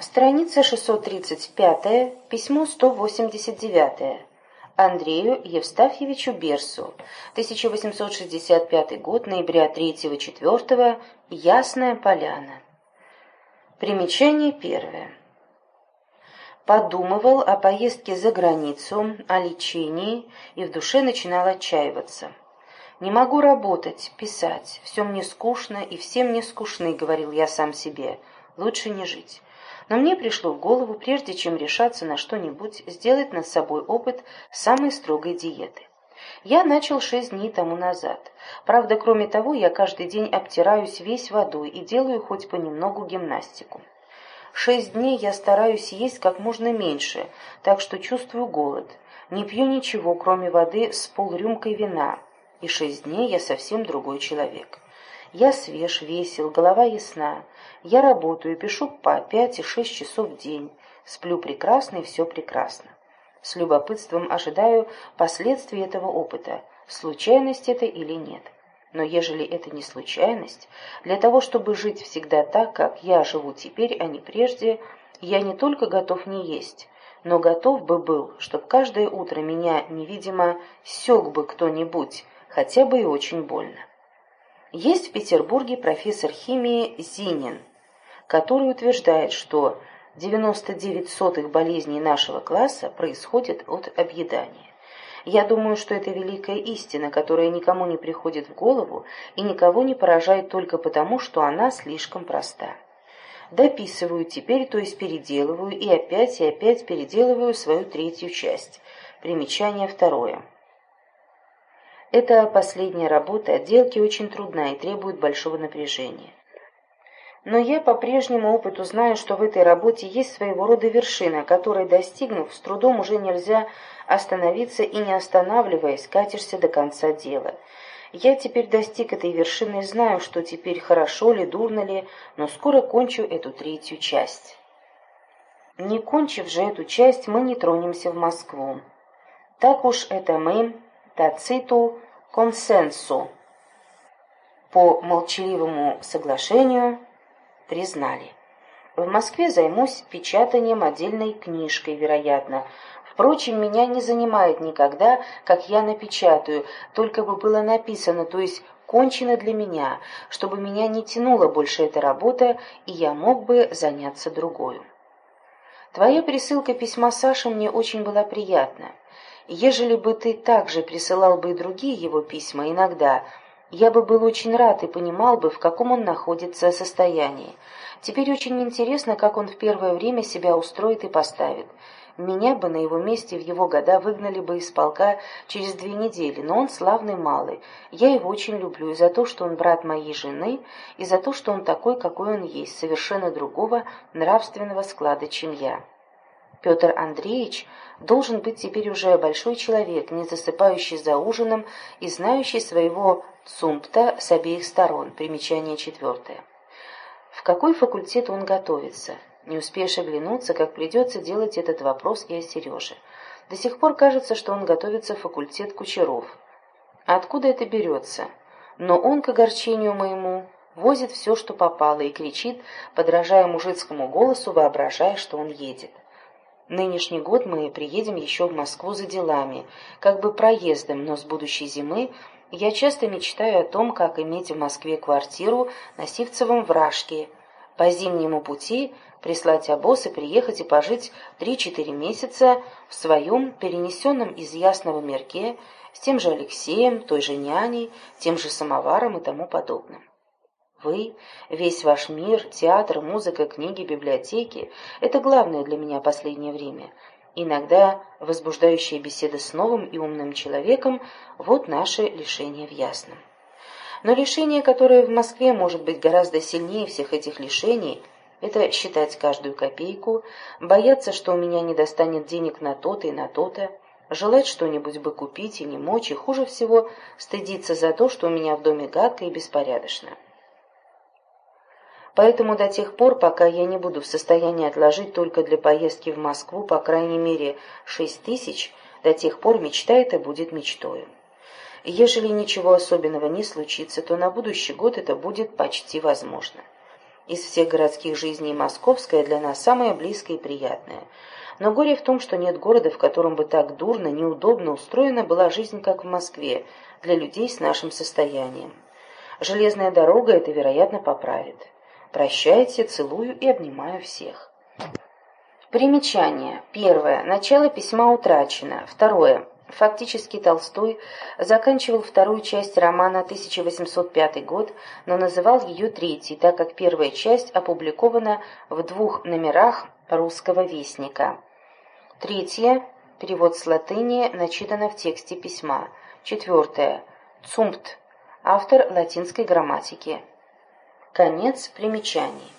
Страница 635, письмо 189. Андрею Евстафьевичу Берсу, 1865 год, ноября 3-4, Ясная Поляна. Примечание первое. Подумывал о поездке за границу, о лечении, и в душе начинал отчаиваться. «Не могу работать, писать, все мне скучно, и все мне скучны», — говорил я сам себе, — «лучше не жить». Но мне пришло в голову, прежде чем решаться на что-нибудь, сделать над собой опыт самой строгой диеты. Я начал шесть дней тому назад. Правда, кроме того, я каждый день обтираюсь весь водой и делаю хоть понемногу гимнастику. Шесть дней я стараюсь есть как можно меньше, так что чувствую голод. Не пью ничего, кроме воды с полрюмкой вина. И шесть дней я совсем другой человек. Я свеж, весел, голова ясна. Я работаю, пишу по пять и шесть часов в день. Сплю прекрасно и все прекрасно. С любопытством ожидаю последствий этого опыта, случайность это или нет. Но ежели это не случайность, для того, чтобы жить всегда так, как я живу теперь, а не прежде, я не только готов не есть, но готов бы был, чтобы каждое утро меня невидимо сёк бы кто-нибудь, хотя бы и очень больно. Есть в Петербурге профессор химии Зинин, который утверждает, что 99 сотых болезней нашего класса происходят от объедания. Я думаю, что это великая истина, которая никому не приходит в голову и никого не поражает только потому, что она слишком проста. Дописываю теперь, то есть переделываю, и опять и опять переделываю свою третью часть. Примечание второе. Эта последняя работа отделки очень трудна и требует большого напряжения. Но я по прежнему опыту знаю, что в этой работе есть своего рода вершина, которой, достигнув, с трудом уже нельзя остановиться и, не останавливаясь, катишься до конца дела. Я теперь достиг этой вершины и знаю, что теперь хорошо ли, дурно ли, но скоро кончу эту третью часть. Не кончив же эту часть, мы не тронемся в Москву. Так уж это мы, тациту консенсу. По молчаливому соглашению признали. В Москве займусь печатанием отдельной книжкой, вероятно. Впрочем, меня не занимает никогда, как я напечатаю, только бы было написано, то есть кончено для меня, чтобы меня не тянула больше эта работа, и я мог бы заняться другой. Твоя присылка письма Саше мне очень была приятна. Ежели бы ты также присылал бы и другие его письма иногда, я бы был очень рад и понимал бы, в каком он находится состоянии. Теперь очень интересно, как он в первое время себя устроит и поставит. Меня бы на его месте в его года выгнали бы из полка через две недели, но он славный малый. Я его очень люблю и за то, что он брат моей жены, и за то, что он такой, какой он есть, совершенно другого нравственного склада, чем я. Петр Андреевич должен быть теперь уже большой человек, не засыпающий за ужином и знающий своего цумпта с обеих сторон. Примечание четвертое. В какой факультет он готовится? Не успеешь оглянуться, как придется делать этот вопрос и о Сереже. До сих пор кажется, что он готовится в факультет Кучеров. откуда это берется? Но он, к огорчению моему, возит все, что попало, и кричит, подражая мужицкому голосу, воображая, что он едет. Нынешний год мы приедем еще в Москву за делами, как бы проездом, но с будущей зимы я часто мечтаю о том, как иметь в Москве квартиру на Сивцевом вражке, по зимнему пути прислать обоз и приехать и пожить три-четыре месяца в своем перенесенном из Ясного Мерке с тем же Алексеем, той же няней, тем же самоваром и тому подобным. Вы, весь ваш мир, театр, музыка, книги, библиотеки — это главное для меня последнее время. Иногда возбуждающая беседа с новым и умным человеком — вот наше лишение в ясном. Но лишение, которое в Москве может быть гораздо сильнее всех этих лишений, это считать каждую копейку, бояться, что у меня не достанет денег на то-то и на то-то, желать что-нибудь бы купить и не мочь, и хуже всего стыдиться за то, что у меня в доме гадко и беспорядочно. Поэтому до тех пор, пока я не буду в состоянии отложить только для поездки в Москву по крайней мере шесть тысяч, до тех пор мечта эта будет мечтою. Ежели ничего особенного не случится, то на будущий год это будет почти возможно. Из всех городских жизней московская для нас самая близкая и приятная. Но горе в том, что нет города, в котором бы так дурно, неудобно устроена была жизнь, как в Москве, для людей с нашим состоянием. Железная дорога это, вероятно, поправит. Прощайте, целую и обнимаю всех. Примечание. Первое. Начало письма утрачено. Второе. Фактически Толстой заканчивал вторую часть романа 1805 год, но называл ее третьей, так как первая часть опубликована в двух номерах «Русского вестника». Третье. Перевод с латыни начитано в тексте письма. Четвертое. Цумпт. Автор латинской грамматики. Конец примечаний.